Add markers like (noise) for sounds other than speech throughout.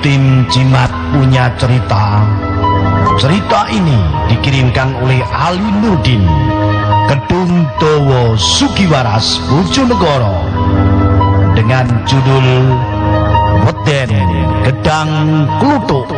tim Cimat punya cerita. Cerita ini dikirimkan oleh Ali Nurdin, Kedung Dowo Sugiwaras, Bojonegoro dengan judul Weden Gedang Klutuk.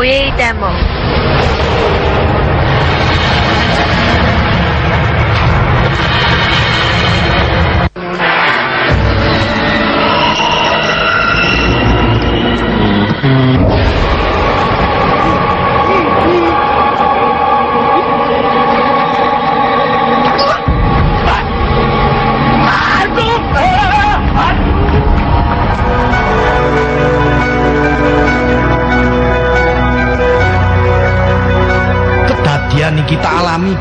away demo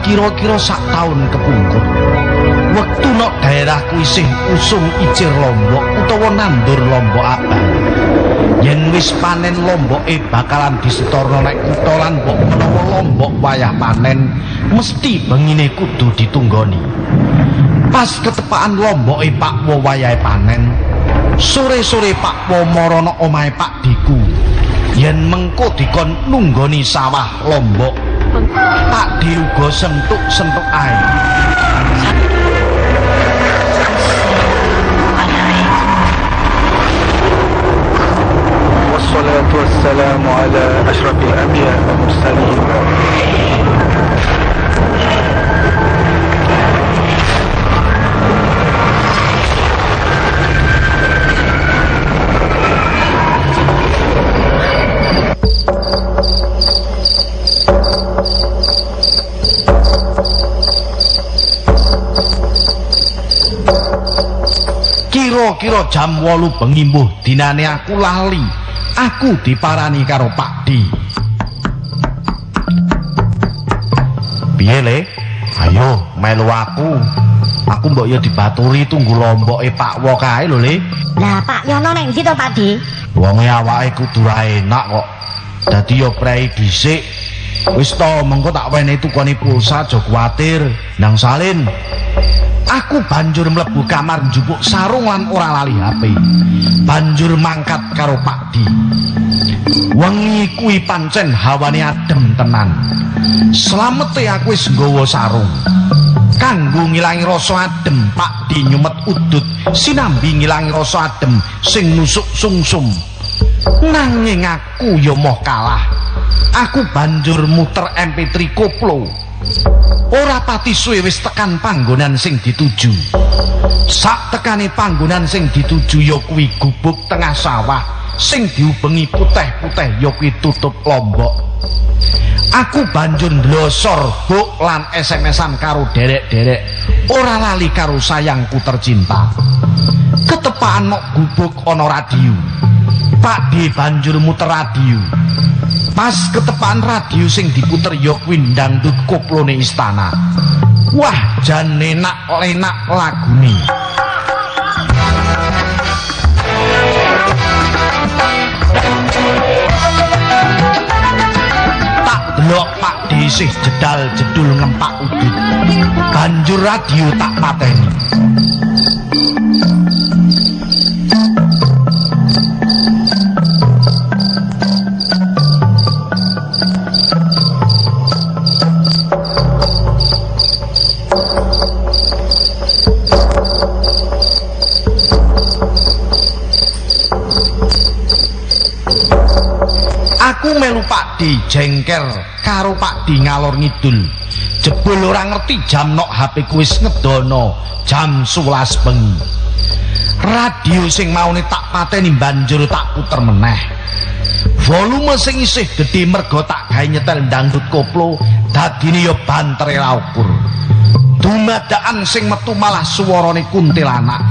kira-kira sak tahun kepungkur. Wektu nok daerahku isih usum icir lombok utawa nandur lombok abang. Yen wis panen lomboke bakalan disetorno nek kutha lan menawa lombok wayah panen mesti bengine kudu ditunggoni. Pas ketepaan lomboke Pak Wo wayahe panen, sore-sore Pak Wo marana omahe Pak Diku. Yen mengko dikon nunggoni sawah lombok Pak Di uga sentuk-sentuk ae. والصلاة والسلام على أشرف الأنبياء والمرسلين Kira-kira jam 8 bengi mbuh dinane aku lali. Aku diparani karo Pak Di. Piye le? Ayo melu aku. Aku mbok ya dibaturi tunggu lomboke Pak Wo kae lho le. Lah Pak Yono ndi to Pak Di? Wonge awake kudu ra enak kok. Dadi yo prei dhisik. Wis to mengko tak wene tukone pulsa aja kuwatir. Nang salin. Aku banjur mlebu kamar njupuk sarung lan ora lali HP. Banjur mangkat karo Pak Di. Wengi kuwi pancen hawane adem tenan. Slamete aku wis nggawa sarung. Kanggo ngilangi rasa adem, Pak Di nyumet udut sinambi ngilangi rasa adem sing nusuk sungsum. Nanging aku ya moh kalah. Aku banjur muter MP3 koplo. Ora pati suwe wis tekan panggonan sing dituju. Sak tekane panggonan sing dituju ya kuwi gubuk tengah sawah sing diubengi putih-putih ya kuwi tutup lombok. Aku banjur ndlosor buk lan SMS-an karo derek-derek. Ora lali karo sayangku tercinta. Ketepaan nok gubuk ana radio. Pak D banjur muter radio. Pas ketepaan radio sing diputer ya kuwi ndangdut koplone istana. Wah, jan enak enak lagune. Tak delok Pak D isih jedal jedul ngempak udut. Banjur radio tak pateni melu Pak Di jengker karo Pak Di ngalor ngidul. Jebul ora ngerti jam nok HP ku wis ngedono jam 11 bengi. Radio sing maune tak pateni banjur tak puter meneh. Volume sing isih gedhe mergo tak gawe nyetel dangdut koplo dadine ya bantere ra ukur. Dumadakan sing metu malah suwarane kuntilanak.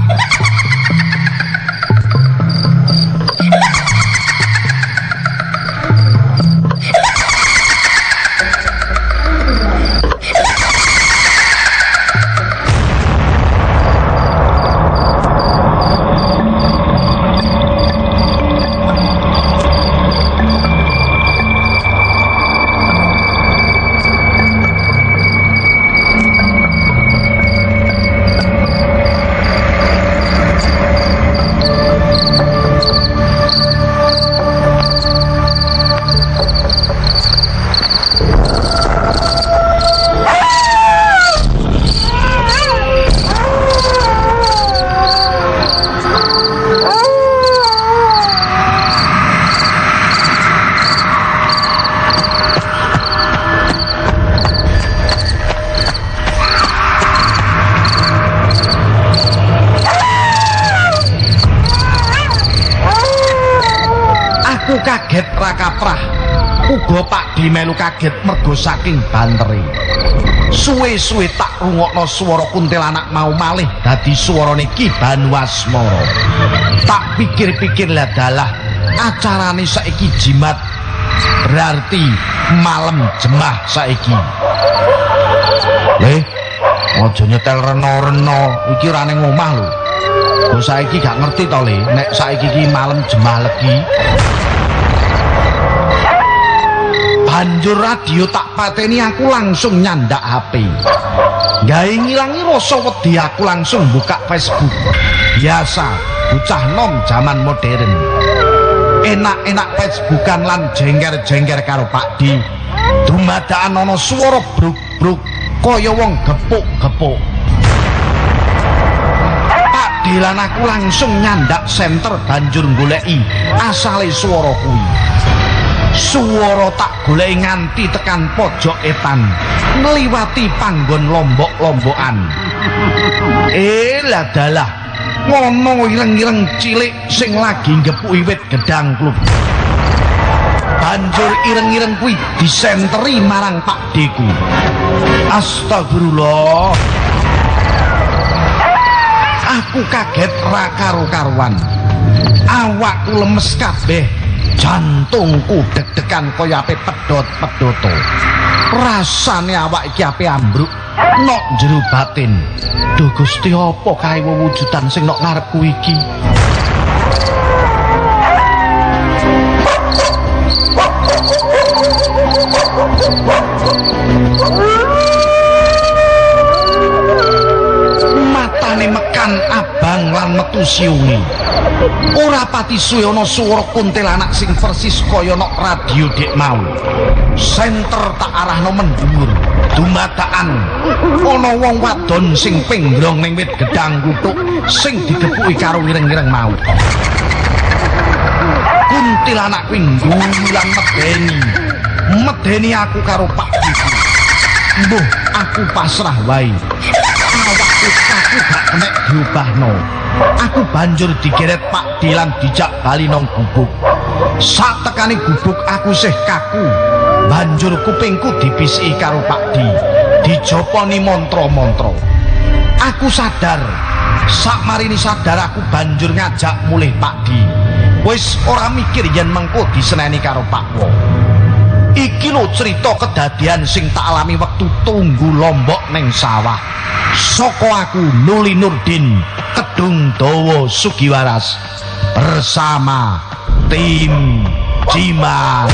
Aku kaget ra kaprah. Uga Pak Di melu kaget mergo saking bantere. Suwe-suwe tak rungokno swara kuntilanak mau malih dadi swarane Ki Banwasmara. Tak pikir-pikir lah dalah acarane saiki jimat. Berarti malam jemah saiki. Le, aja nyetel reno-reno, iki ora ning omah lho. Kok saiki gak ngerti to, Le, nek saiki iki malam jemah legi. Banjur radio tak pateni aku langsung nyandak HP. Gawe ngilangi rasa wedi aku langsung buka Facebook. Biasa, bocah nom zaman modern. Enak-enak Facebookan lan jengger-jengger karo Pak Di. Dumadakan ana swara bruk-bruk kaya wong gepuk-gepuk. Pak Di lan aku langsung nyandak center banjur goleki asale swara kuwi. Suara tak golek nganti tekan pojok etan ngliwati panggon lombok-lombokan. Eh lah dalah ngono ireng-ireng cilik sing lagi ngepuki wit gedang klub. Banjur ireng-ireng kuwi disenteri marang Pak Deku. Astagfirullah. Aku kaget ra karo-karuan. Awakku lemes kabeh. Jantungku deg-degan kaya ape pedhot-pedhoto. Rasane awak iki ape ambruk nok jero batin. Duh Gusti apa kae wujudan sing nok ngarepku iki? (laughs) Matane mekan abang lan metu siungi. Ora pati suwe ana swara kuntilanak sing persis kaya nok radio dek mau. Senter tak arahno mendhuwur. Dumadakan ana wong wadon sing pinggrong ning wit gedang kutuk sing digepuki karo ireng-ireng mau. Kuntilanak kuwi ngulang medeni. Medeni aku karo Pak. Mbuh, aku pasrah wae. Kaku gak kenek diubahno. Aku banjur digeret Pak Dilan dijak bali nang gubuk. Sak tekane gubuk aku sih kaku. Banjur kupingku dipisiki karo Pak Di. Dijoponi mantra-mantra. Aku sadar. Sak marini sadar aku banjur ngajak mulih Pak Di. Wis ora mikir yen mengko diseneni karo Pak Wo. Iki lho cerita kedadian sing tak alami wektu tunggu lombok ning sawah. Soko aku Nuli Nurdin Kedung Dowo Sugiwaras bersama tim Jimat